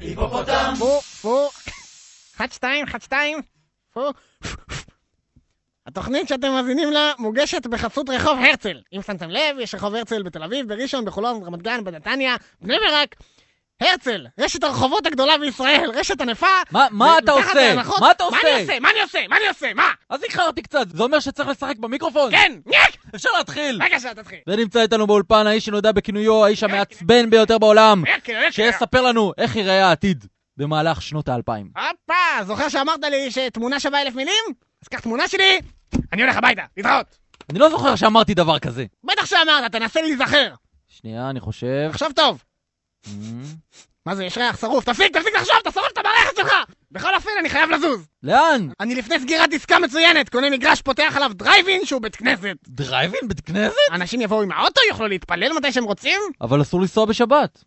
היפופוטם! פו, פו, אחת שתיים, אחת שתיים, פו. התוכנית שאתם מאזינים לה מוגשת בחסות רחוב הרצל. אם שמתם לב, יש רחוב הרצל בתל אביב, בראשון, בחולון, ברמת גן, בנתניה, בני ברק. הרצל, רשת הרחובות הגדולה בישראל, רשת ענפה. מה- מה אתה עושה? מה אתה מה עושה? אני עושה? מה אני עושה? מה אני עושה? מה? אז איחרתי קצת, זה אומר שצריך לשחק במיקרופון? כן, ניק! אפשר להתחיל! בבקשה, תתחיל. ונמצא איתנו באולפן האיש שנודע בכינויו האיש המעצבן ביותר בעולם. שיספר לנו איך ייראה העתיד במהלך שנות האלפיים. הופה, זוכר שאמרת לי שתמונה שווה אלף מילים? אז קח תמונה שלי, אני הולך הביתה, להתראות. אני לא זוכר שאמרתי דבר כזה. בטח שאמרת, תנסה להיזכר. שנייה, אני חושב... עכשיו טוב. Mm, מה זה, יש ריח שרוף? תפסיק, תפסיק לחשוב, אתה שורף את המערכת שלך! בכל אופן, אני חייב לזוז. לאן? אני לפני סגירת עסקה מצוינת, קונה מגרש, פותח עליו דרייבין שהוא בית כנסת. דרייבין? בית כנסת? אנשים יבואו עם האוטו, יוכלו להתפלל מתי שהם רוצים? אבל אסור לנסוע בשבת.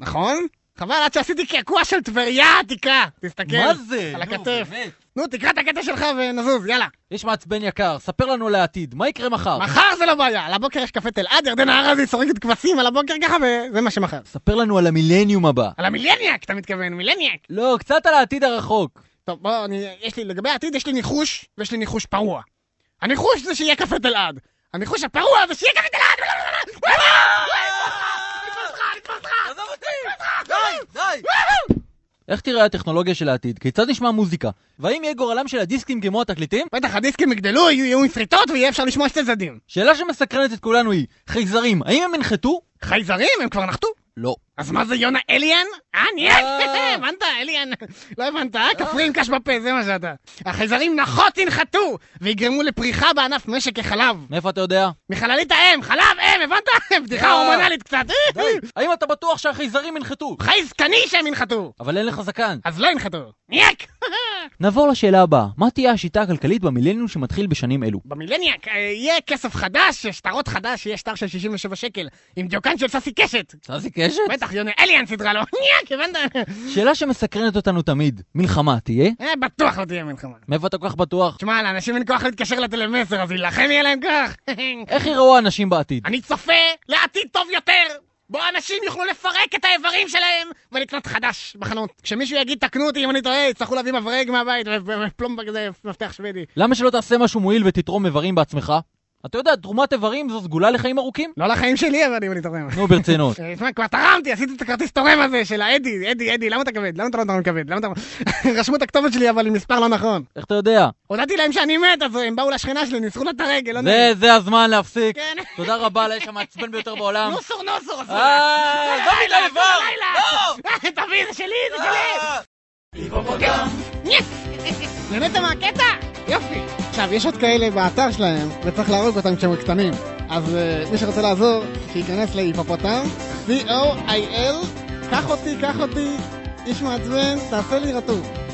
נכון? חבל, עד שעשיתי קעקוע של טבריה העתיקה. תסתכל. מה זה? על הכתף. נו, תקרא את הקטע שלך ונזוז, יאללה. איש מעצבן יקר, ספר לנו על העתיד, מה יקרה מחר? מחר זה לא בעיה, על הבוקר יש קפה תלעד, ירדנה ארזי סורקת כבשים על הבוקר ככה, וזה מה שמחר. ספר לנו על המילניום הבא. על המילניאק, אתה מתכוון, מילניאק. לא, קצת על העתיד הרחוק. טוב, בוא, אני, יש לי, לגבי העתיד יש לי ניחוש, ויש לי ניחוש פרוע. הניחוש זה שיהיה קפה תלעד. הניחוש הפרוע זה שיהיה קפה תלעד! עזוב אותי! די, די! איך תראה הטכנולוגיה של העתיד? כיצד נשמע מוזיקה? והאם יהיה גורלם של הדיסקים כמו התקליטים? בטח הדיסקים יגדלו, יהיו עם שריטות ויהיה אפשר לשמוע שתי צדדים. שאלה שמסקרנת את כולנו היא, חייזרים, האם הם ינחתו? חייזרים, הם כבר נחתו. לא. אז מה זה יונה אליאן? אה, ניאק? אה. הבנת? אליאן. לא הבנת, אה? כפרי עם קש בפה, זה מה שאתה. החייזרים נחות ינחתו, ויגרמו לפריחה בענף משק החלב. מאיפה אתה יודע? מחללית האם, חלב אם, הבנת? בדיחה אה. הורמונלית קצת. האם אתה בטוח שהחייזרים ינחתו? חייזקני שהם ינחתו. אבל אין לך זקן. אז לא ינחתו. ניאק! נעבור לשאלה הבאה, מה תהיה השיטה הכלכלית במילניום שמתחיל בשנים אלו? במילניאק אה, יהיה כסף חדש, שטרות חדש, יהיה שטר של 67 שקל, עם דיוקן של ססי קשת. ססי קשת? בטח, יונה אליאן סידרה לו. ניאק, הבנת? שאלה שמסקרנת אותנו תמיד, מלחמה תהיה? אה, בטוח לא תהיה מלחמה. מאיפה אתה כל כך בטוח? תשמע, לאנשים אין כוח להתקשר לטלמסר, אז להילחם יהיה להם כוח. איך יראו האנשים בעתיד? אני צופה לעתיד טוב יותר, בו אנשים יוכלו לפרק את האיברים שלהם ולקנות חדש בחנות. כשמישהו יגיד, תקנו אותי אם אני טועה, יצטרכו להביא מברג מהבית ופלומבק זה מפתח שוודי. למה שלא תעשה משהו מועיל ותתרום איברים בעצמך? אתה יודע, תרומת איברים זו סגולה לחיים ארוכים? לא לחיים שלי, אבל אם אני תורם. נו, ברצינות. אה, תשמע, כבר תרמתי, עשיתי את הכרטיס תורם הזה של האדי, אדי, אדי, למה אתה כבד? למה אתה לא תורם כבד? למה אתה... רשמו את הכתובת שלי, אבל עם מספר לא נכון. איך אתה יודע? הודעתי להם שאני מת, אז הם באו לשכנה שלי, ניסחו לה את הרגל, לא זה, נעים. זה הזמן להפסיק. כן. תודה רבה לאיש המעצבן ביותר בעולם. נוסור, נוסור. אה, עזוב לי את לילה, האיבר! לילה. תביא, זה שלי, זה שלי. אה. מהקטע? יופי. עכשיו, יש עוד כאלה באתר שלהם, וצריך להרוג אותם כשהם קטנים. אז אה, מי שרוצה לעזור, שייכנס להיפופוטם, C-O-I-L, קח אותי, קח אותי, איש מעצבן, תעשה לי רטוב.